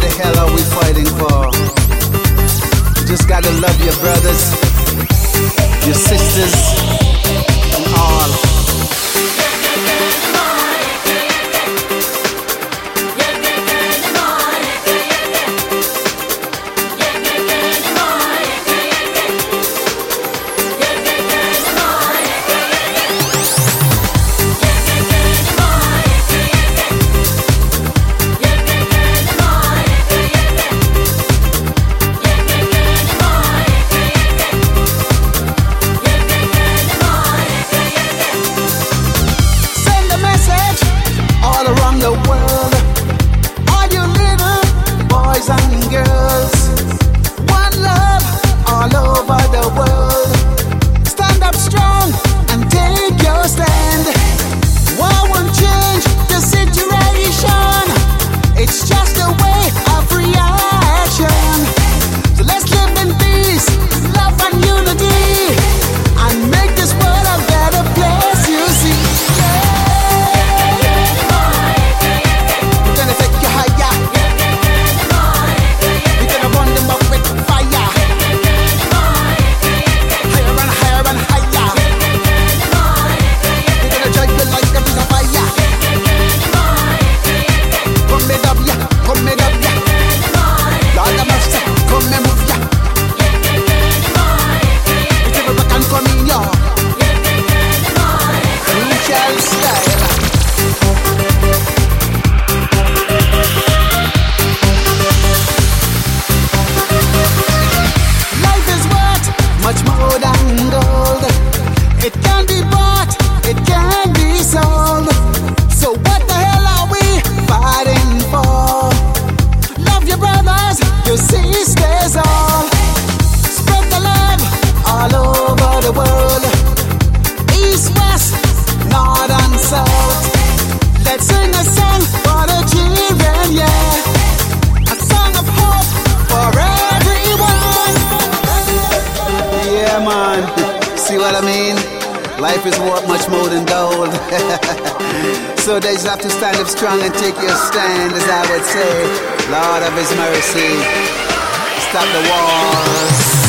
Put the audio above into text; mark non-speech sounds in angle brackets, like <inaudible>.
the hell are we fighting for? You just gotta love your brothers, your sisters. the world. It can be bought, it can be sold. So what the hell are we fighting for? Love your brothers, your sisters all. Spread the love all over the world. East, west, north and south. Let's sing a song for yeah. See what I mean? Life is worth much more than gold. <laughs> so they just have to stand up strong and take your stand, as I would say. Lord of His mercy, stop the wars.